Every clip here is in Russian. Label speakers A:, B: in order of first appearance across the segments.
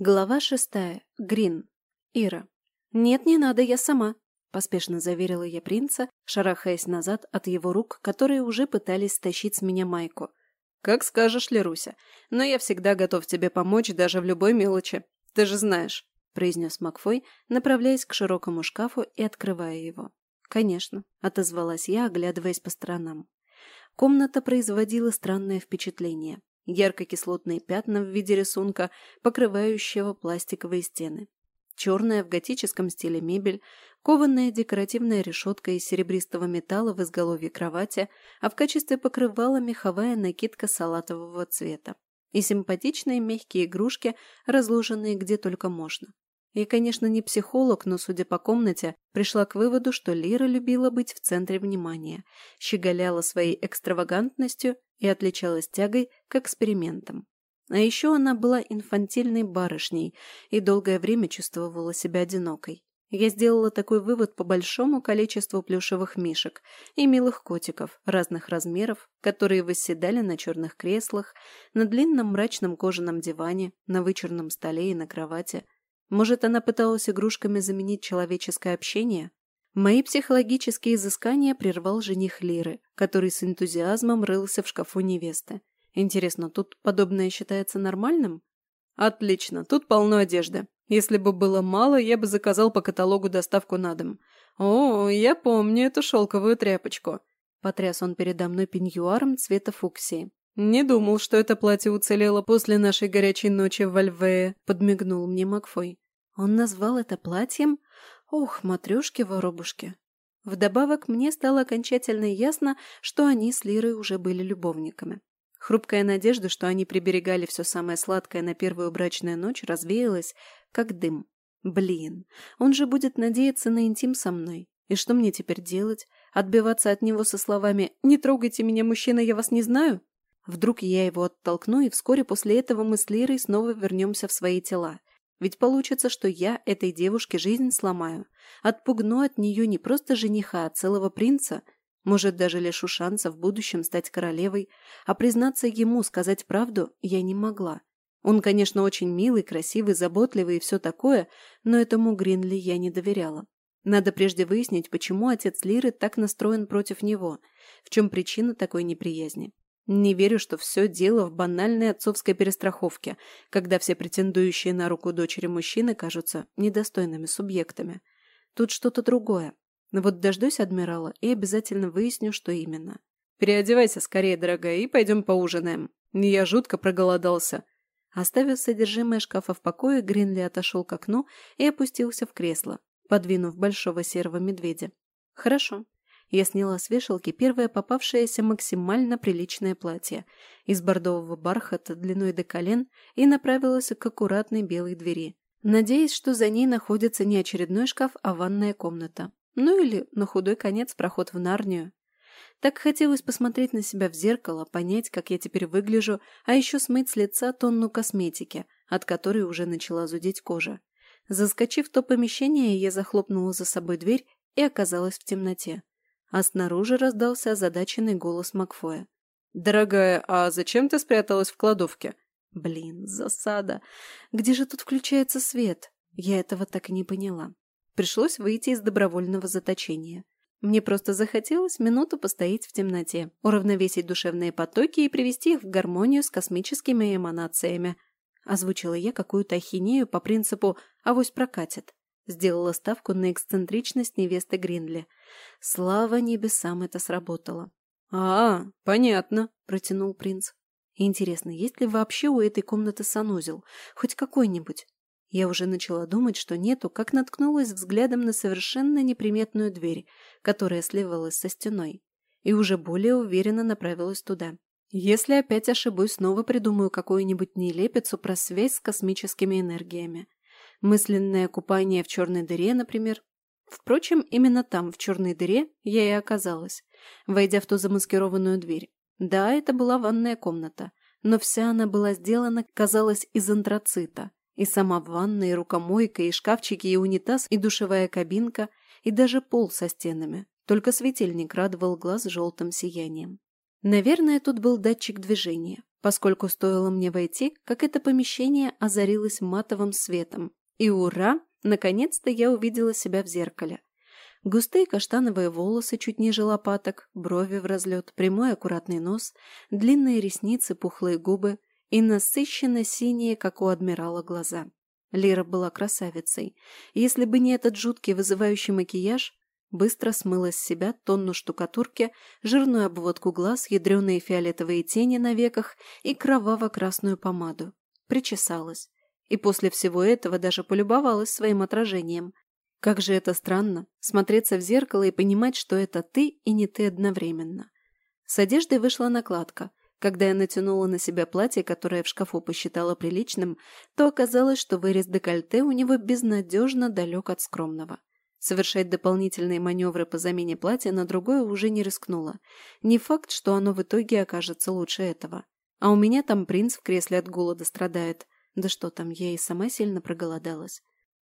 A: Глава шестая. Грин. Ира. «Нет, не надо, я сама», – поспешно заверила я принца, шарахаясь назад от его рук, которые уже пытались стащить с меня майку.
B: «Как скажешь, Леруся, но я всегда готов тебе помочь даже в любой мелочи. Ты же знаешь», – произнес Макфой, направляясь к широкому шкафу и открывая его.
A: «Конечно», – отозвалась я, оглядываясь по сторонам. Комната производила странное впечатление ярко-кислотные пятна в виде рисунка, покрывающего пластиковые стены. Черная в готическом стиле мебель, кованная декоративная решетка из серебристого металла в изголовье кровати, а в качестве покрывала меховая накидка салатового цвета. И симпатичные мягкие игрушки, разложенные где только можно. Я, конечно, не психолог, но, судя по комнате, пришла к выводу, что Лира любила быть в центре внимания, щеголяла своей экстравагантностью и отличалась тягой к экспериментам. А еще она была инфантильной барышней и долгое время чувствовала себя одинокой. Я сделала такой вывод по большому количеству плюшевых мишек и милых котиков разных размеров, которые восседали на черных креслах, на длинном мрачном кожаном диване, на вычурном столе и на кровати – может, она пыталась игрушками заменить человеческое общение? Мои психологические изыскания прервал жених Лиры, который с энтузиазмом рылся в шкафу невесты. Интересно, тут подобное считается нормальным?
B: Отлично, тут полно одежды. Если бы было мало, я бы заказал по каталогу доставку на дом. О, я помню эту шелковую тряпочку.
A: Потряс он передо мной пеньюаром цвета фуксии.
B: «Не думал, что это платье уцелело после нашей горячей ночи в Альвее», — подмигнул мне Макфой.
A: Он назвал это платьем? Ох, матрёшки-воробушки. Вдобавок мне стало окончательно ясно, что они с Лирой уже были любовниками. Хрупкая надежда, что они приберегали все самое сладкое на первую брачную ночь, развеялась, как дым. Блин, он же будет надеяться на интим со мной. И что мне теперь делать? Отбиваться от него со словами «Не трогайте меня, мужчина, я вас не знаю»? Вдруг я его оттолкну, и вскоре после этого мы с Лирой снова вернемся в свои тела. Ведь получится, что я этой девушке жизнь сломаю. Отпугну от нее не просто жениха, а целого принца. Может, даже лишу шанса в будущем стать королевой. А признаться ему, сказать правду, я не могла. Он, конечно, очень милый, красивый, заботливый и все такое, но этому Гринли я не доверяла. Надо прежде выяснить, почему отец Лиры так настроен против него, в чем причина такой неприязни. Не верю, что все дело в банальной отцовской перестраховке, когда все претендующие на руку дочери мужчины кажутся недостойными субъектами. Тут что-то другое. Но вот дождусь адмирала и обязательно выясню, что именно.
B: «Переодевайся скорее, дорогая, и пойдем поужинаем. Я жутко проголодался».
A: Оставив содержимое шкафа в покое, Гринли отошел к окну и опустился в кресло, подвинув большого серого медведя. «Хорошо. Я сняла с вешалки первое попавшееся максимально приличное платье из бордового бархата длиной до колен и направилась к аккуратной белой двери, надеясь, что за ней находится не очередной шкаф, а ванная комната. Ну или, на худой конец, проход в Нарнию. Так хотелось посмотреть на себя в зеркало, понять, как я теперь выгляжу, а еще смыть с лица тонну косметики, от которой уже начала зудеть кожа. Заскочив в то помещение, я захлопнула за собой дверь и оказалась в темноте а снаружи раздался озадаченный голос Макфоя.
B: «Дорогая, а зачем ты спряталась в кладовке?»
A: «Блин, засада! Где же тут включается свет?» Я этого так и не поняла. Пришлось выйти из добровольного заточения. Мне просто захотелось минуту постоять в темноте, уравновесить душевные потоки и привести их в гармонию с космическими эманациями. Озвучила я какую-то ахинею по принципу «авось прокатит». Сделала ставку на эксцентричность невесты Гринли. Слава небесам, это сработало.
B: «А, понятно», –
A: протянул принц. «Интересно, есть ли вообще у этой комнаты санузел? Хоть какой-нибудь?» Я уже начала думать, что нету, как наткнулась взглядом на совершенно неприметную дверь, которая сливалась со стеной, и уже более уверенно направилась туда. Если опять ошибусь, снова придумаю какую-нибудь нелепицу про связь с космическими энергиями. Мысленное купание в черной дыре, например. Впрочем, именно там, в черной дыре, я и оказалась, войдя в ту замаскированную дверь. Да, это была ванная комната, но вся она была сделана, казалось, из антрацита. И сама ванна, и рукомойка, и шкафчики, и унитаз, и душевая кабинка, и даже пол со стенами. Только светильник радовал глаз желтым сиянием. Наверное, тут был датчик движения. поскольку стоило мне войти, как это помещение озарилось матовым светом. И ура! Наконец-то я увидела себя в зеркале. Густые каштановые волосы чуть ниже лопаток, брови в разлет, прямой аккуратный нос, длинные ресницы, пухлые губы и насыщенно синие, как у адмирала, глаза. Лира была красавицей. Если бы не этот жуткий вызывающий макияж, быстро смыла с себя тонну штукатурки, жирную обводку глаз, ядреные фиолетовые тени на веках и кроваво-красную помаду. Причесалась. И после всего этого даже полюбовалась своим отражением. Как же это странно, смотреться в зеркало и понимать, что это ты и не ты одновременно. С одеждой вышла накладка. Когда я натянула на себя платье, которое в шкафу посчитала приличным, то оказалось, что вырез декольте у него безнадежно далек от скромного. Совершать дополнительные маневры по замене платья на другое уже не рискнула. Не факт, что оно в итоге окажется лучше этого. А у меня там принц в кресле от голода страдает. Да что там, я и сама сильно проголодалась.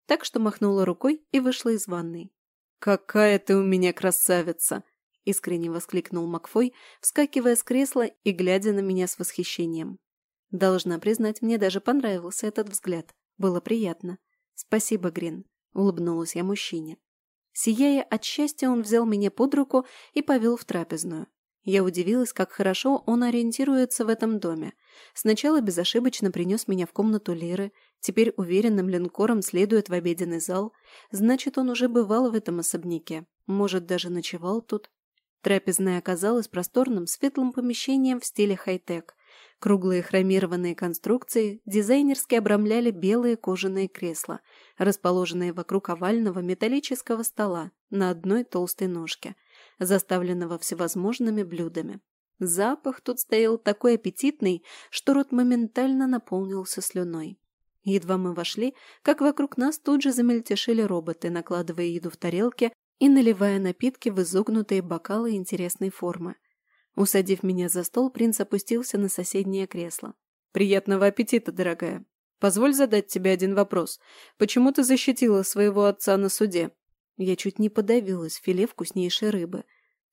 A: Так что махнула рукой и вышла из ванной.
B: «Какая ты у меня красавица!» – искренне воскликнул Макфой, вскакивая с кресла и глядя на меня с восхищением.
A: Должна признать, мне даже понравился этот взгляд. Было приятно. «Спасибо, Грин», – улыбнулась я мужчине. Сияя от счастья, он взял меня под руку и повел в трапезную. Я удивилась, как хорошо он ориентируется в этом доме. Сначала безошибочно принес меня в комнату Леры, теперь уверенным линкором следует в обеденный зал. Значит, он уже бывал в этом особняке, может, даже ночевал тут. Трапезная оказалась просторным светлым помещением в стиле хай-тек. Круглые хромированные конструкции дизайнерски обрамляли белые кожаные кресла, расположенные вокруг овального металлического стола на одной толстой ножке, заставленного всевозможными блюдами. Запах тут стоял такой аппетитный, что рот моментально наполнился слюной. Едва мы вошли, как вокруг нас тут же замельтешили роботы, накладывая еду в тарелки и наливая напитки в изогнутые бокалы интересной формы. Усадив меня за стол, принц опустился на соседнее кресло.
B: «Приятного аппетита, дорогая. Позволь задать тебе один вопрос. Почему ты защитила своего отца на суде?»
A: Я чуть не подавилась филе вкуснейшей рыбы.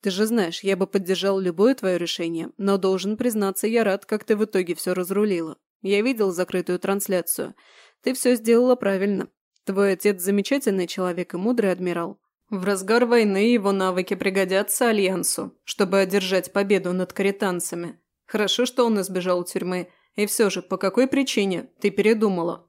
B: «Ты же знаешь, я бы поддержал любое твое решение, но должен признаться, я рад, как ты в итоге все разрулила. Я видел закрытую трансляцию. Ты все сделала правильно. Твой отец замечательный человек и мудрый адмирал. В разгар войны его навыки пригодятся Альянсу, чтобы одержать победу над каританцами. Хорошо, что он избежал тюрьмы. И все же, по какой причине ты передумала?